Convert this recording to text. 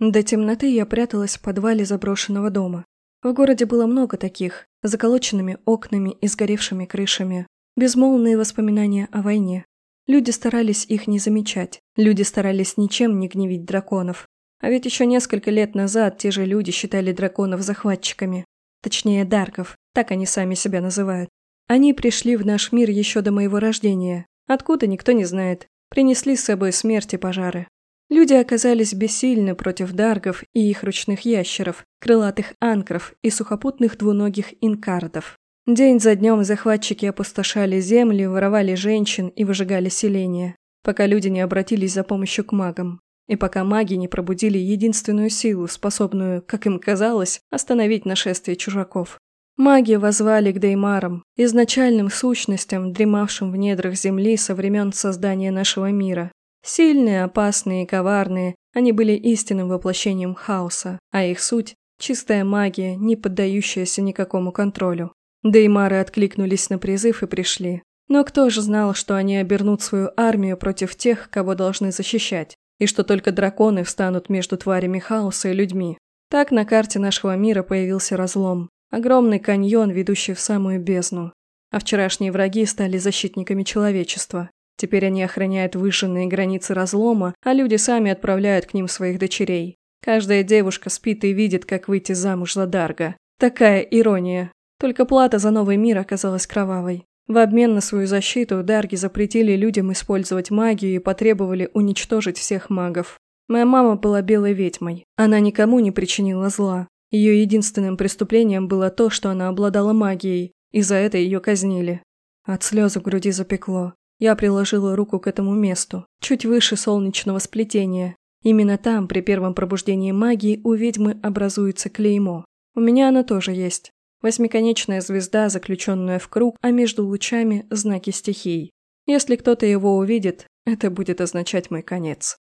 До темноты я пряталась в подвале заброшенного дома. В городе было много таких, заколоченными окнами и сгоревшими крышами. Безмолвные воспоминания о войне. Люди старались их не замечать. Люди старались ничем не гневить драконов. А ведь еще несколько лет назад те же люди считали драконов захватчиками. Точнее, дарков, так они сами себя называют. Они пришли в наш мир еще до моего рождения. Откуда, никто не знает. Принесли с собой смерть и пожары. Люди оказались бессильны против даргов и их ручных ящеров, крылатых анкров и сухопутных двуногих инкардов. День за днем захватчики опустошали земли, воровали женщин и выжигали селения, пока люди не обратились за помощью к магам. И пока маги не пробудили единственную силу, способную, как им казалось, остановить нашествие чужаков. Маги возвали к Деймарам, изначальным сущностям, дремавшим в недрах Земли со времен создания нашего мира, Сильные, опасные и коварные, они были истинным воплощением хаоса, а их суть – чистая магия, не поддающаяся никакому контролю. Деймары откликнулись на призыв и пришли. Но кто же знал, что они обернут свою армию против тех, кого должны защищать, и что только драконы встанут между тварями хаоса и людьми. Так на карте нашего мира появился разлом. Огромный каньон, ведущий в самую бездну. А вчерашние враги стали защитниками человечества. Теперь они охраняют вышенные границы разлома, а люди сами отправляют к ним своих дочерей. Каждая девушка спит и видит, как выйти замуж за Дарга. Такая ирония. Только плата за новый мир оказалась кровавой. В обмен на свою защиту Дарги запретили людям использовать магию и потребовали уничтожить всех магов. Моя мама была белой ведьмой. Она никому не причинила зла. Ее единственным преступлением было то, что она обладала магией, и за это ее казнили. От слез в груди запекло. Я приложила руку к этому месту, чуть выше солнечного сплетения. Именно там, при первом пробуждении магии, у ведьмы образуется клеймо. У меня оно тоже есть. Восьмиконечная звезда, заключенная в круг, а между лучами – знаки стихий. Если кто-то его увидит, это будет означать мой конец.